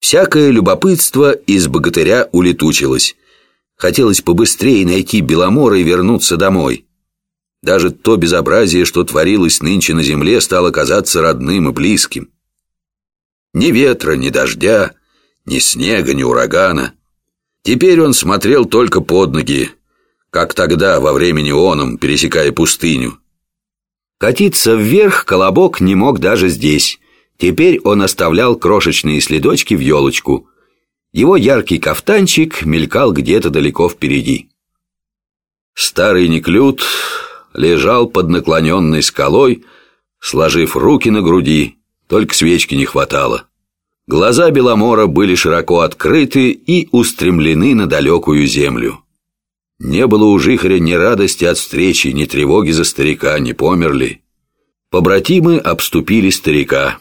Всякое любопытство из богатыря улетучилось. Хотелось побыстрее найти Беломора и вернуться домой. Даже то безобразие, что творилось нынче на земле, стало казаться родным и близким. Ни ветра, ни дождя, ни снега, ни урагана. Теперь он смотрел только под ноги, как тогда, во времени оном, пересекая пустыню. Катиться вверх колобок не мог даже здесь. Теперь он оставлял крошечные следочки в елочку. Его яркий кафтанчик мелькал где-то далеко впереди. Старый Неклюд лежал под наклоненной скалой, сложив руки на груди, только свечки не хватало. Глаза Беломора были широко открыты и устремлены на далекую землю. Не было у Жихаря ни радости от встречи, ни тревоги за старика, не померли. Побратимы обступили старика.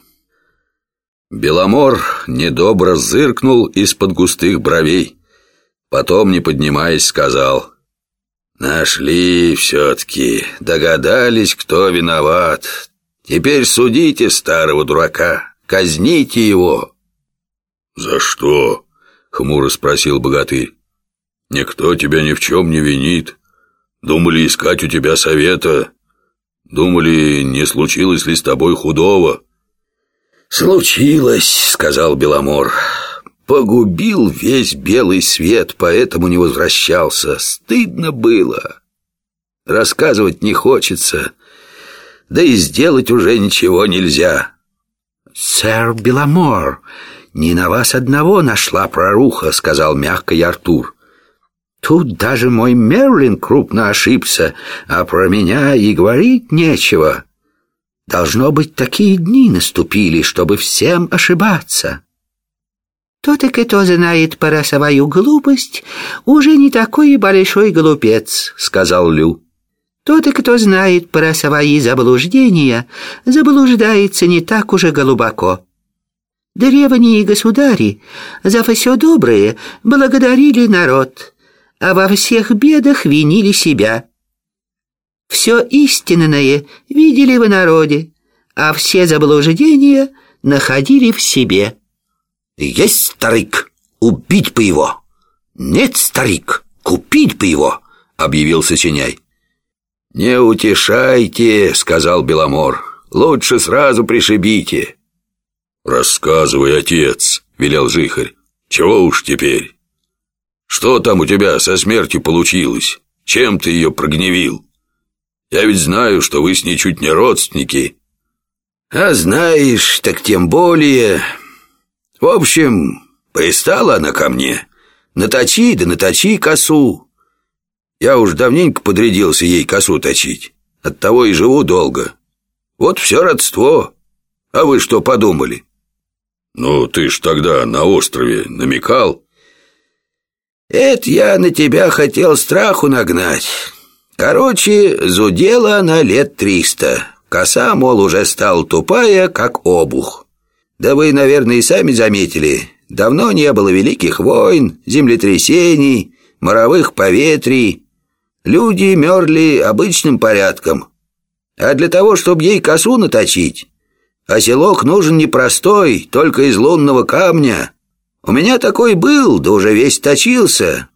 Беломор недобро зыркнул из-под густых бровей. Потом, не поднимаясь, сказал, «Нашли все-таки, догадались, кто виноват. Теперь судите старого дурака, казните его». «За что?» — хмуро спросил богатырь. Никто тебя ни в чем не винит. Думали искать у тебя совета. Думали, не случилось ли с тобой худого. «Случилось», — сказал Беломор. «Погубил весь белый свет, поэтому не возвращался. Стыдно было. Рассказывать не хочется, да и сделать уже ничего нельзя». «Сэр Беломор, не на вас одного нашла проруха», — сказал мягко Артур. Тут даже мой Мерлин крупно ошибся, а про меня и говорить нечего. Должно быть, такие дни наступили, чтобы всем ошибаться. Тот кто знает про свою глупость, уже не такой большой глупец, сказал Лю. Тот кто знает про свои заблуждения, заблуждается не так уже глубоко. Древние государи за все доброе благодарили народ — а во всех бедах винили себя. Все истинное видели в народе, а все заблуждения находили в себе. «Есть старик, убить бы его!» «Нет, старик, купить бы его!» — объявил Сочиняй. «Не утешайте», — сказал Беломор. «Лучше сразу пришибите». «Рассказывай, отец», — велел Жихарь. «Чего уж теперь?» Что там у тебя со смертью получилось? Чем ты ее прогневил? Я ведь знаю, что вы с ней чуть не родственники. А знаешь, так тем более... В общем, пристала она ко мне. Наточи да наточи косу. Я уж давненько подрядился ей косу точить. Оттого и живу долго. Вот все родство. А вы что подумали? Ну, ты ж тогда на острове намекал... Это я на тебя хотел страху нагнать. Короче, зудела она лет триста. Коса, мол, уже стала тупая, как обух. Да вы, наверное, и сами заметили. Давно не было великих войн, землетрясений, моровых поветрий. Люди мерли обычным порядком. А для того, чтобы ей косу наточить, оселок нужен непростой, только из лунного камня — у меня такой был, да уже весь точился.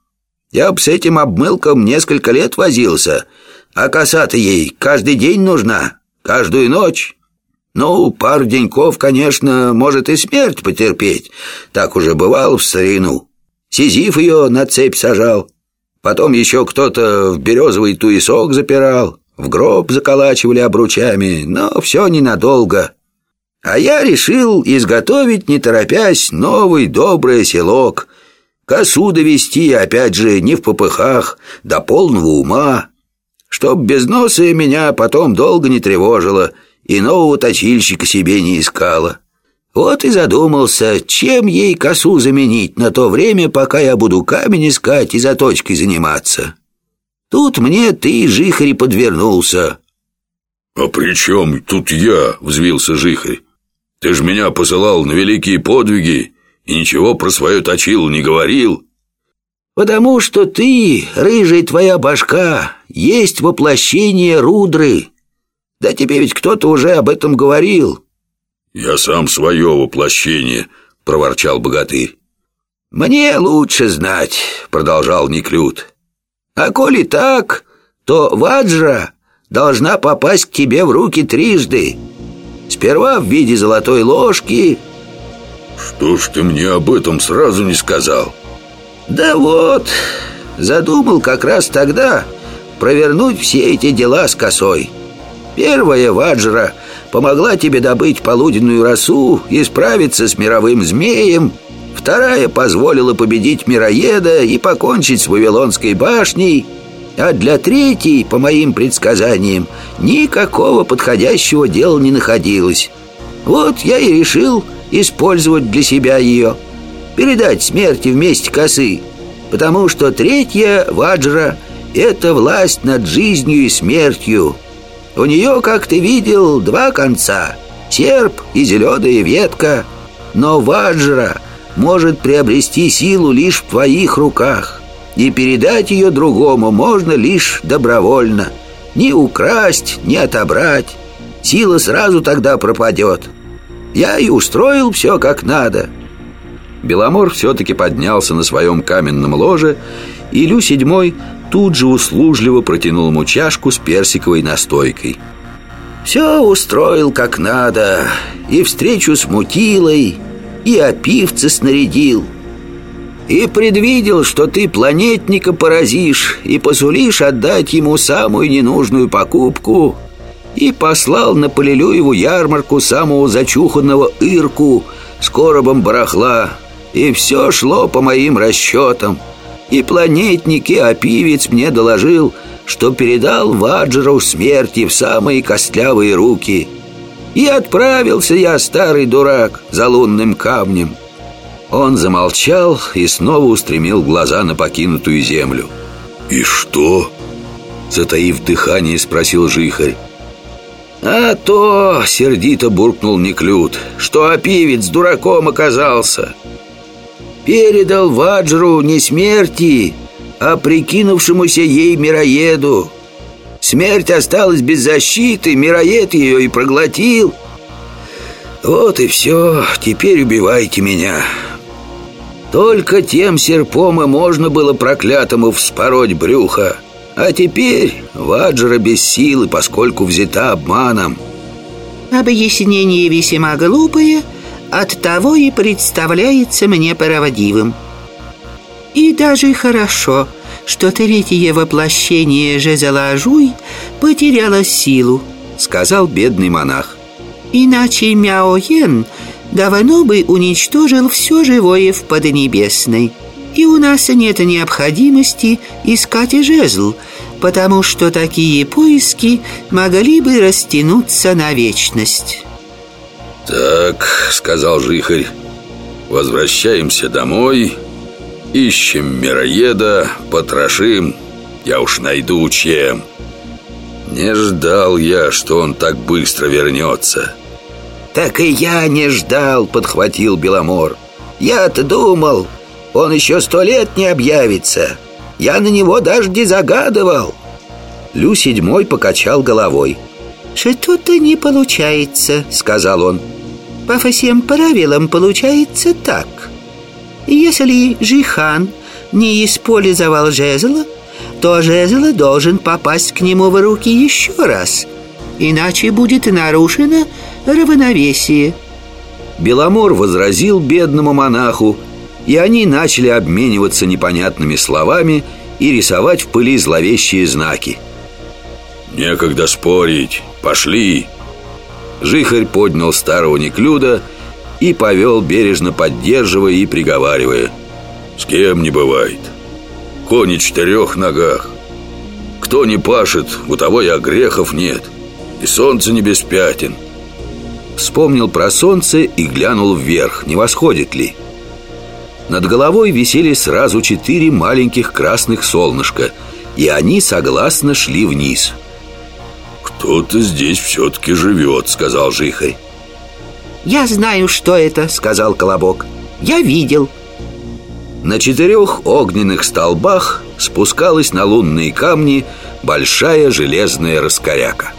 Я б с этим обмылком несколько лет возился, а коса-то ей каждый день нужна, каждую ночь. Ну, пару деньков, конечно, может и смерть потерпеть. Так уже бывало в старину. Сизиф ее на цепь сажал. Потом еще кто-то в березовый туесок запирал, в гроб заколачивали обручами, но все ненадолго. А я решил изготовить, не торопясь, новый добрый селок. Косу довести, опять же, не в попыхах, до полного ума. Чтоб без носа меня потом долго не тревожило и нового точильщика себе не искала. Вот и задумался, чем ей косу заменить на то время, пока я буду камень искать и заточкой заниматься. Тут мне ты, Жихарь, подвернулся. «А при чем тут я?» — взвился Жихарь. Ты ж меня посылал на великие подвиги и ничего про свое точил не говорил. Потому что ты, рыжая твоя башка, есть воплощение Рудры. Да тебе ведь кто-то уже об этом говорил. Я сам свое воплощение, проворчал богатырь. «Мне лучше знать», — продолжал Неклюд. «А коли так, то Ваджра должна попасть к тебе в руки трижды. Сперва в виде золотой ложки...» «Что ж ты мне об этом сразу не сказал?» «Да вот, задумал как раз тогда провернуть все эти дела с косой. Первая Ваджра помогла тебе добыть полуденную росу и справиться с мировым змеем, Вторая позволила победить мироеда и покончить с Вавилонской башней А для третьей, по моим предсказаниям, никакого подходящего дела не находилось Вот я и решил использовать для себя ее Передать смерти вместе косы. Потому что третья, Ваджра, это власть над жизнью и смертью. У нее, как ты видел, два конца Серп и зеленая ветка. Но Ваджра может приобрести силу лишь в твоих руках И передать ее другому можно лишь добровольно. Ни украсть, ни отобрать. Сила сразу тогда пропадет Я и устроил все как надо Беломор все-таки поднялся на своем каменном ложе И Лю седьмой тут же услужливо протянул ему чашку с персиковой настойкой. Все устроил как надо И встречу с Мутилой и опивца снарядил И предвидел, что ты планетника поразишь И посулишь отдать ему самую ненужную покупку И послал на Полилюеву ярмарку самого зачуханного Ирку С коробом барахла. И все шло по моим расчетам И планетник, и опивец мне доложил Что передал Ваджеру смерти в самые костлявые руки – и отправился я, старый дурак, за лунным камнем. Он замолчал и снова устремил глаза на покинутую землю. «И что?» Затаив дыхание, спросил Жихарь «А то!» — сердито буркнул Неклюд «Что опивец дураком оказался!» Передал Ваджру не смерти, а прикинувшемуся ей мироеду Смерть осталась без защиты, мироед ее и проглотил. Вот и все, теперь убивайте меня. Только тем серпом и можно было проклятому вспороть брюхо. А теперь Ваджра без силы, поскольку взята обманом. Объяснение весьма глупое, от того и представляется мне правдивым. И даже хорошо – что третье воплощение жезла Жуй потеряло силу, сказал бедный монах. Иначе Мяоен давно бы уничтожил все живое в Поднебесной. И у нас нет необходимости искать жезл, потому что такие поиски могли бы растянуться на вечность. «Так», — сказал Жихарь, — «возвращаемся домой Ищем мироеда, потрошим Я уж найду чем. Не ждал я, что он так быстро вернется. Так и я не ждал, подхватил Беломор. Я-то думал, он еще сто лет не объявится. Я на него даже не загадывал. Лю седьмой покачал головой. «Что-то не получается», — сказал он. «По всем правилам получается так. Если Жихан не использовал жезл, то жезл должен попасть к нему в руки еще раз, иначе будет нарушено равновесие. Беломор возразил бедному монаху, и они начали обмениваться непонятными словами и рисовать в пыли зловещие знаки. «Некогда спорить, пошли!» Жихарь поднял старого Неклюда и повел, бережно поддерживая и приговаривая «С кем не бывает? Кони четырех ногах. Кто не пашет, у того и огрехов нет, и солнце не без пятен». Вспомнил про солнце и глянул вверх, не восходит ли. Над головой висели сразу четыре маленьких красных солнышка, и они согласно шли вниз. «Кто-то здесь все-таки живет», — сказал Жихарь. «Я знаю, что это», — сказал Колобок «Я видел» На четырех огненных столбах спускалась на лунные камни большая железная раскоряка